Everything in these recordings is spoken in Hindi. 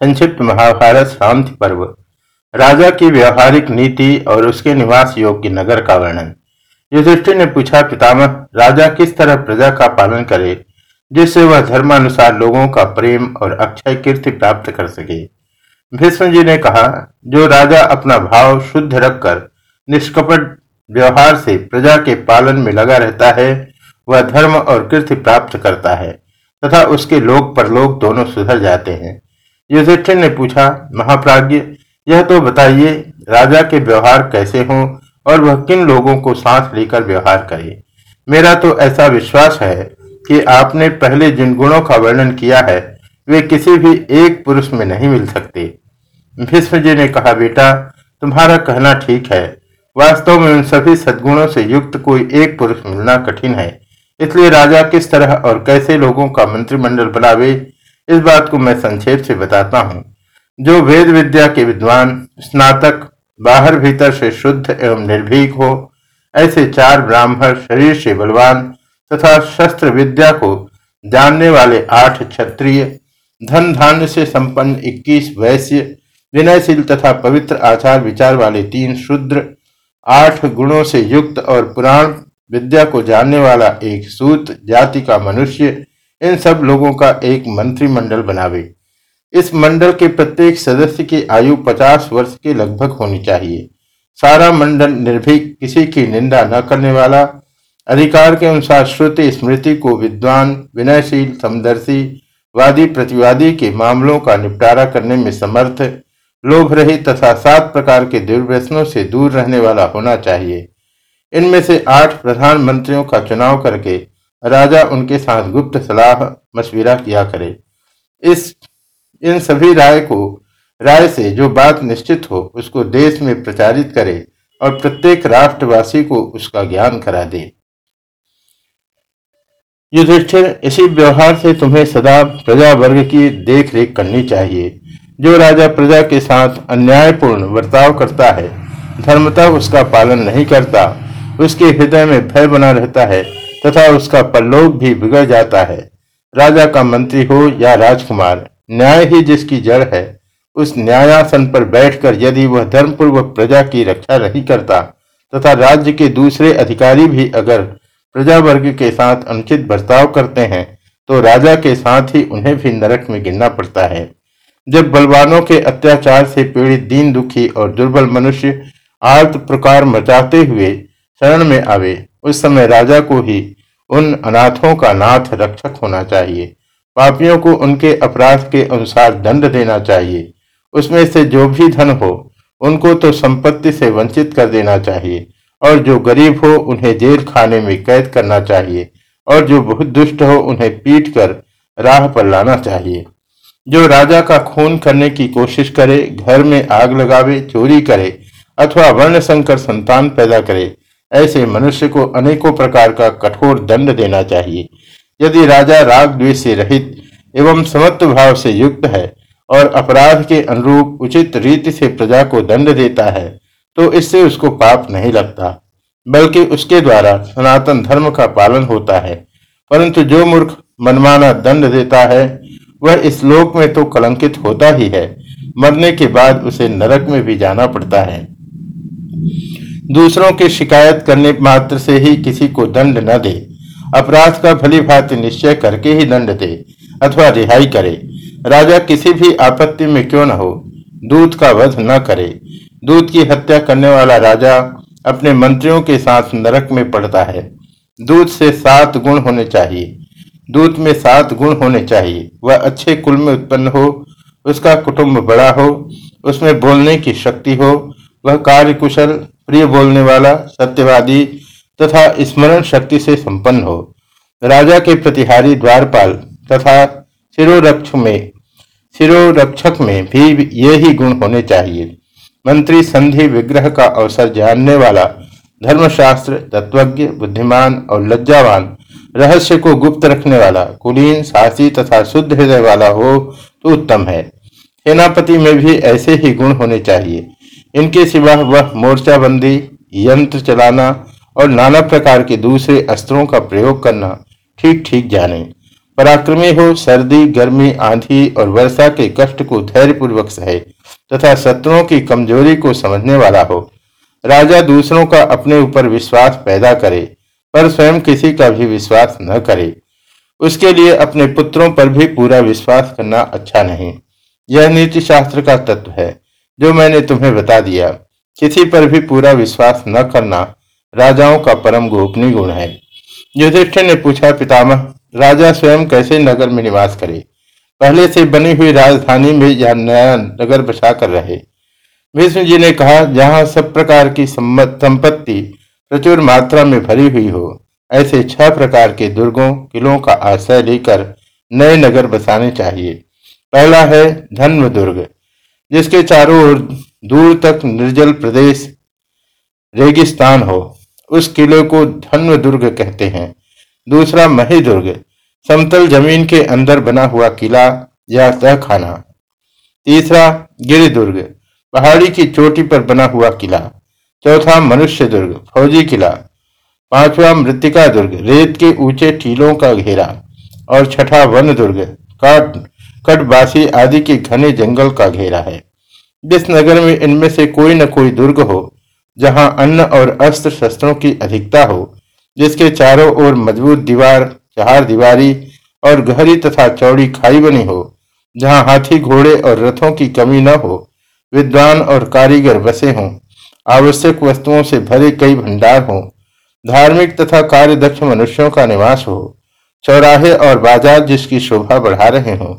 संक्षिप्त महाभारत शांति पर्व। राजा की व्यवहारिक नीति और उसके निवास योग्य नगर का वर्णन। युधिष्ठिर ने पूछा, पितामह, राजा किस तरह प्रजा का पालन करे, जिससे वह धर्मानुसार लोगों का प्रेम और अक्षय कीर्ति प्राप्त कर सके। भीष्म जी ने कहा, जो राजा अपना भाव शुद्ध रखकर निष्कपट व्यवहार से प्रजा के पालन में लगा रहता है, वह धर्म और कीर्ति प्राप्त करता है, तथा उसके लोक परलोक दोनों सुधर जाते हैं। युधिष्ठिर ने पूछा, महाप्राज्य, यह तो बताइए, राजा के व्यवहार कैसे हों और वह किन लोगों को सांस लेकर व्यवहार करे? मेरा तो ऐसा विश्वास है कि आपने पहले जिन गुणों का वर्णन किया है, वे किसी भी एक पुरुष में नहीं मिल सकते। भीष्म ने कहा, बेटा, तुम्हारा कहना ठीक है। वास्तव में उन सभी सद्गुणों से युक्त कोई एक पुरुष मिलना कठिन है। इसलिए राजा किस तरह और कैसे लोगों का मंत्रिमंडल बनावे इस बात को मैं संक्षेप से बताता हूँ। जो वेद विद्या के विद्वान, स्नातक, बाहर भीतर से शुद्ध एवं निर्भीक हो, ऐसे चार ब्राह्मण शरीर से बलवान तथा शस्त्र विद्या को जानने वाले आठ क्षत्रिय, धन धान्य से संपन्न इक्कीस वैश्य, विनयशील तथा पवित्र आचार विचार वाले तीन शुद्र, आठ गुणों से युक्त और पुराण विद्या को जानने वाला एक सूत, जाति का मनुष्य इन सब लोगों का एक मंत्रिमंडल बनावे। इस मंडल के प्रत्येक सदस्य की आयु पचास वर्ष के लगभग होनी चाहिए। सारा मंडल निर्भीक, किसी की निंदा न करने वाला, अधिकार के अनुसार श्रुति स्मृति को विद्वान, विनयशील, समदर्शी, वादी प्रतिवादी के मामलों का निपटारा करने में समर्थ लोभ रहित तथा सात प्रकार के दुर्व्यसनों से दूर रहने वाला होना चाहिए। इनमें से आठ प्रधानमंत्रियों का चुनाव करके राजा उनके साथ गुप्त सलाह, मशविरा किया करे। इस, इन सभी राय को, राय से जो बात निश्चित हो, उसको देश में प्रचारित करे और प्रत्येक राष्ट्रवासी को उसका ज्ञान करा दे। युधिष्ठिर, इसी व्यवहार से तुम्हें सदा प्रजा वर्ग की देख रेख करनी चाहिए। जो राजा प्रजा के साथ अन्यायपूर्ण बर्ताव करता है, धर्मता उसका पालन नहीं करता। उसके हृदय में भय बना रहता है। तथा उसका परलोक भी बिगड़ जाता है। राजा का मंत्री हो या राजकुमार, न्याय ही जिसकी जड़ है, उस न्यायासन पर बैठकर यदि वह धर्मपूर्वक प्रजा की रक्षा नहीं करता, तथा राज्य के दूसरे अधिकारी भी अगर प्रजा वर्ग के साथ अनुचित बर्ताव करते हैं तो राजा के साथ ही उन्हें भी नरक में गिरना पड़ता है। जब बलवानों के अत्याचार से पीड़ित दीन दुखी और दुर्बल मनुष्य आर्त प्रकार मचाते हुए शरण में आवे उस समय राजा को ही उन अनाथों का नाथ रक्षक होना चाहिए। पापियों को उनके अपराध के अनुसार दंड देना चाहिए। उसमें से जो भी धन हो, उनको तो संपत्ति से वंचित कर देना चाहिए। और जो गरीब हो, उन्हें जेल खाने में कैद करना चाहिए। और जो बहुत दुष्ट हो, उन्हें पीट कर राह पर लाना चाहिए। जो राजा का खून करने की कोशिश करे, घर में आग लगावे, चोरी करे, अथवा वर्ण संकर संतान पैदा करे ऐसे मनुष्य को अनेकों प्रकार का कठोर दंड देना चाहिए। यदि राजा राग द्वेष से रहित एवं समत्व भाव से युक्त है और अपराध के अनुरूप उचित रीति से प्रजा को दंड देता है तो इससे उसको पाप नहीं लगता, बल्कि उसके द्वारा सनातन धर्म का पालन होता है। परंतु जो मूर्ख मनमाना दंड देता है, वह इस लोक में तो कलंकित होता ही है। मरने के बाद उसे नरक में भी जाना पड़ता है। दूसरों की शिकायत करने मात्र से ही किसी को दंड न दे। अपराध का भली भांति निश्चय करके ही दंड दे अथवा रिहाई करे। राजा किसी भी आपत्ति में क्यों न हो दूध का वध न करे। दूध की हत्या करने वाला राजा अपने मंत्रियों के साथ नरक में पड़ता है। दूध से सात गुण होने चाहिए। दूध में सात गुण होने चाहिए। वह अच्छे कुल में उत्पन्न हो, उसका कुटुंब बड़ा हो, उसमें बोलने की शक्ति हो, वह कार्य कुशल प्रिय बोलने वाला, सत्यवादी तथा स्मरण शक्ति से संपन्न हो। राजा के प्रतिहारी द्वारपाल तथा शिरोरक्ष में, शिरोरक्षक में भी ये ही गुण होने चाहिए। मंत्री संधि विग्रह का अवसर जानने वाला, धर्मशास्त्र, तत्वज्ञ, बुद्धिमान और लज्जावान, रहस्य को गुप्त रखने वाला, कुलीन, साहसी तथा शुद्ध हृदय वाला हो तो उत्तम है। सेनापति में भी ऐसे ही गुण होने चाहिए। इनके सिवा वह मोर्चाबंदी, यंत्र चलाना और नाना प्रकार के दूसरे अस्त्रों का प्रयोग करना ठीक ठीक जाने। पराक्रमी हो, सर्दी, गर्मी, आंधी और वर्षा के कष्ट को धैर्यपूर्वक सहे तथा शत्रुओं की कमज़ोरी को समझने वाला हो। राजा दूसरों का अपने ऊपर विश्वास पैदा करे, पर स्वयं किसी का भी विश्वास न करे। उसके लिए अपने पुत्रों पर भी पूरा विश्वास करना अच्छा नहीं। यह नीति शास्त्र का तत्व है। जो मैंने तुम्हें बता दिया, किसी पर भी पूरा विश्वास न करना राजाओं का परम गोपनीय गुण है। युधिष्ठिर ने पूछा, पितामह, राजा स्वयं कैसे नगर में निवास करे? पहले से बनी हुई राजधानी में यह नया नगर बसा कर रहे। विष्णु जी ने कहा, जहाँ सब प्रकार की संपत्ति प्रचुर मात्रा में भरी हुई हो, ऐसे छह प्रकार के दुर्गों, किलों का आश्रय लेकर नए नगर बसाने चाहिए। पहला है धन्व दुर्ग जिसके चारों ओर दूर तक निर्जल प्रदेश रेगिस्तान हो, उस किले को धन्व दुर्ग कहते हैं। दूसरा मही दुर्ग समतल ज़मीन के अंदर बना हुआ किला या तहखाना तीसरा गिरि दुर्ग पहाड़ी की चोटी पर बना हुआ किला। चौथा मनुष्य दुर्ग फौजी किला। पांचवा मृतिका दुर्ग रेत के ऊँचे टीलों का घेरा। और छठा वन दुर्ग काट कटबासी आदि के घने जंगल का घेरा है। जिस नगर में इनमें से कोई न कोई दुर्ग हो, जहाँ अन्न और अस्त्र शस्त्रों की अधिकता हो, जिसके चारों ओर मज़बूत दीवार, चार दीवारी और गहरी तथा चौड़ी खाई बनी हो, जहाँ हाथी घोड़े और रथों की कमी न हो, विद्वान और कारीगर बसे हों, आवश्यक वस्तुओं से भरे कई भंडार हों, धार्मिक तथा कार्यदक्ष मनुष्यों का निवास हो, चौराहे और बाज़ार जिसकी शोभा बढ़ा रहे हों।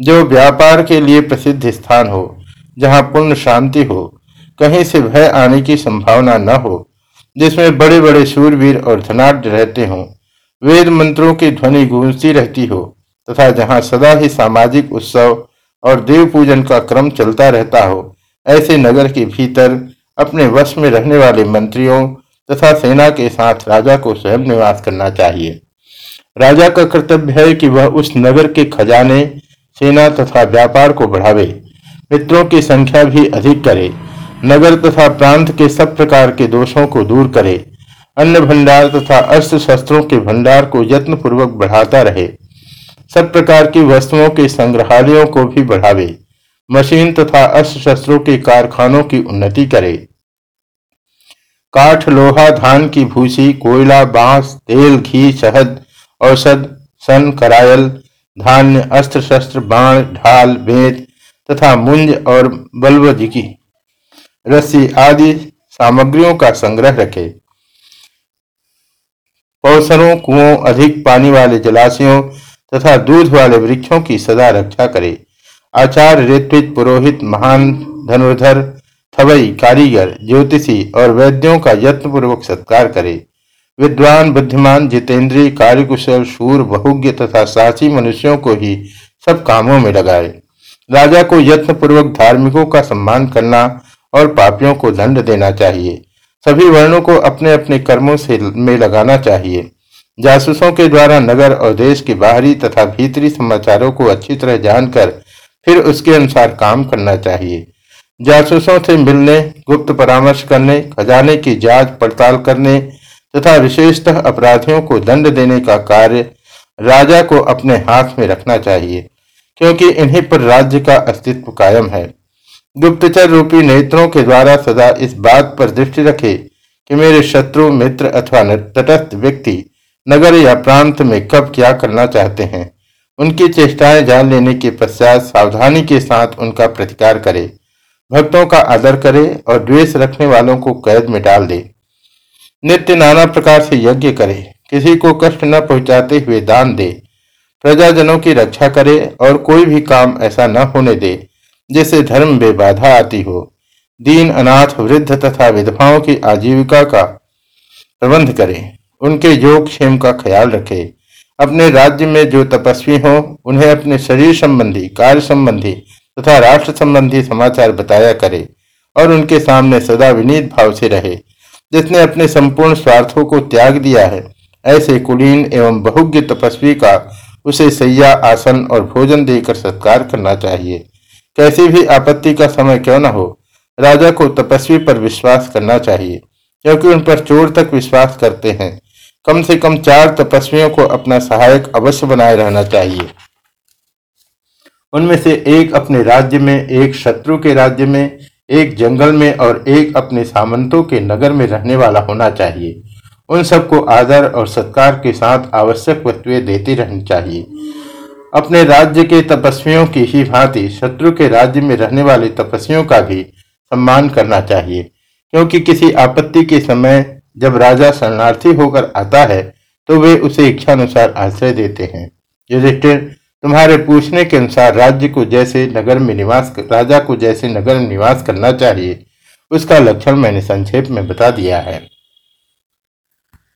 जो व्यापार के लिए प्रसिद्ध स्थान हो, जहाँ पूर्ण शांति हो, कहीं से भय आने की संभावना न हो, जिसमें बड़े बड़े सूरवीर और धनाढ़ रहते हों, वेद मंत्रों की ध्वनि गूंजती रहती हो, तथा जहाँ सदा ही सामाजिक उत्सव और देव पूजन का क्रम चलता रहता हो, ऐसे नगर के भीतर अपने वश में रहने वाले मंत्रियों तथा सेना के साथ राजा को स्वयं निवास करना चाहिए। राजा का कर्तव्य है कि वह उस नगर के खजाने सेना तथा व्यापार को बढ़ावे, मित्रों की संख्या भी अधिक करे, नगर तथा प्रांत के सब प्रकार के दोषों को दूर करे अन्न भंडार तथा अस्त्र शस्त्रों के भंडार को यत्न पूर्वक बढ़ाता रहे, सब प्रकार की वस्तुओं के संग्रहालयों को भी बढ़ावे, मशीन तथा अस्त्र शस्त्रों के कारखानों की उन्नति करे। काठ, लोहा, धान की भूसी, कोयला, बाँस, तेल, घी, शहद, औषध, सन, करायल धान्य, अस्त्र शस्त्र, बाण, ढाल, बेत तथा मुंज और बल्वज की रस्सी आदि सामग्रियों का संग्रह रखे। पौसरों, कुओं, अधिक पानी वाले जलाशयों तथा दूध वाले वृक्षों की सदा रक्षा करे। आचार्य ऋत्विज, पुरोहित, महान धनुर्धर, थवई, कारीगर, ज्योतिषी और वैद्यों का यत्नपूर्वक सत्कार करे। विद्वान, बुद्धिमान, जितेंद्रीय, कार्यकुशल, शूर, बहुज्ञ तथा साहसी मनुष्यों को ही सब कामों में लगाए। राजा को यत्नपूर्वक धार्मिकों का सम्मान करना और पापियों को दंड देना चाहिए। सभी वर्णों को अपने अपने कर्मों से में लगाना चाहिए। जासूसों के द्वारा नगर और देश के बाहरी तथा भीतरी समाचारों को अच्छी तरह जानकर फिर उसके अनुसार काम करना चाहिए। जासूसों से मिलने, गुप्त परामर्श करने, खजाने की जाँच पड़ताल करने तथा विशेषतः अपराधियों को दंड देने का कार्य राजा को अपने हाथ में रखना चाहिए, क्योंकि इन्हीं पर राज्य का अस्तित्व कायम है। गुप्तचर रूपी नेत्रों के द्वारा सदा इस बात पर दृष्टि रखे कि मेरे शत्रु, मित्र अथवा तटस्थ व्यक्ति नगर या प्रांत में कब क्या करना चाहते हैं, उनकी चेष्टाएँ जान लेने के पश्चात सावधानी के साथ उनका प्रतिकार करे, भक्तों का आदर करे और द्वेष रखने वालों को कैद में डाल दे। नित्य नाना प्रकार से यज्ञ करे, किसी को कष्ट न पहुंचाते हुए दान दे, प्रजाजनों की रक्षा करे और कोई भी काम ऐसा न होने दे, जिससे धर्म में बाधा आती हो। दीन अनाथ, वृद्ध तथा विधवाओं की आजीविका का प्रबंध करे, उनके योग क्षेम का ख्याल रखे। अपने राज्य में जो तपस्वी हो, उन्हें अपने शरीर संबंधी, कार्य संबंधी तथा राष्ट्र संबंधी समाचार बताया करे और उनके सामने सदा विनीत भाव से रहे। जिसने अपने संपूर्ण स्वार्थों को त्याग दिया है, ऐसे कुलीन एवं बहुज्ञ तपस्वी का उसे सैया, आसन और भोजन देकर सत्कार करना चाहिए। कैसी भी आपत्ति का समय क्यों न हो, राजा को तपस्वी पर विश्वास करना चाहिए, क्योंकि उन पर चोर तक विश्वास करते हैं। कम से कम चार तपस्वियों को अपना सहायक अवश्य बनाए रहना चाहिए। उनमें से एक अपने राज्य में, एक शत्रु के राज्य में एक जंगल में और एक अपने सामंतों के नगर में रहने वाला होना चाहिए। उन सबको आदर और सत्कार के साथ आवश्यक वस्तुएँ देती रहनी चाहिए। अपने राज्य के तपस्वियों की ही भांति शत्रु के राज्य में रहने वाले तपस्वियों का भी सम्मान करना चाहिए। क्योंकि किसी आपत्ति के समय जब राजा शरणार्थी होकर आता है तो वे उसे इच्छानुसार आश्रय देते हैं। युधिष्ठिर तुम्हारे पूछने के अनुसार राज्य को जैसे नगर में निवास राजा को जैसे नगर में निवास करना चाहिए, उसका लक्षण मैंने संक्षेप में बता दिया है।